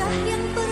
cả hiên